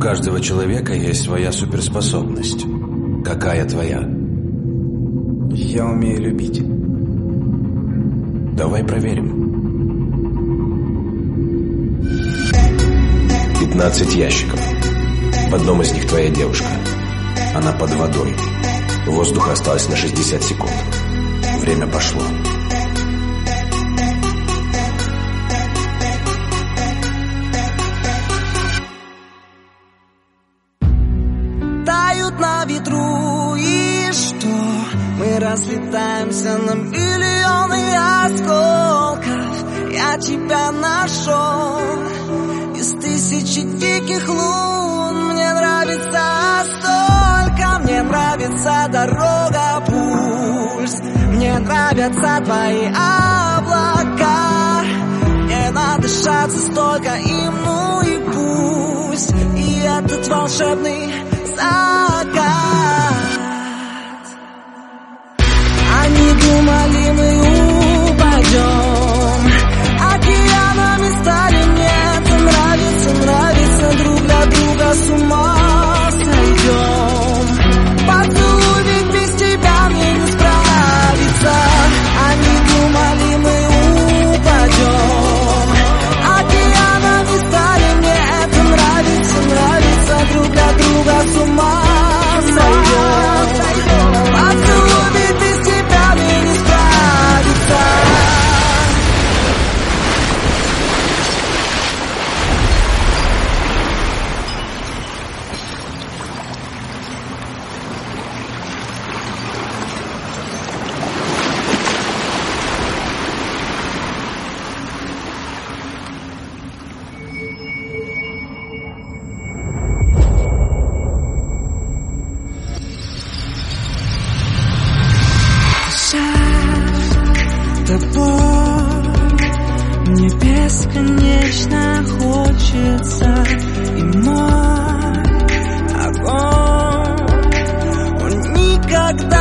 каждого человека есть своя суперспособность. Какая твоя? Я умею любить. Давай проверим. 15 ящиков. В одном из них твоя девушка. Она под водой. Воздуха осталось на 60 секунд. Время пошло. Разлетаемся на миллионы осколков. Я тебя нашел Из тысячи диких лун. Мне нравится столько Мне нравится дорога, пульс. Мне нравятся твои облака. Мне надышаться столько им, ну и пусть. И этот волшебный бесконечно хочется И мой огонь. Он никогда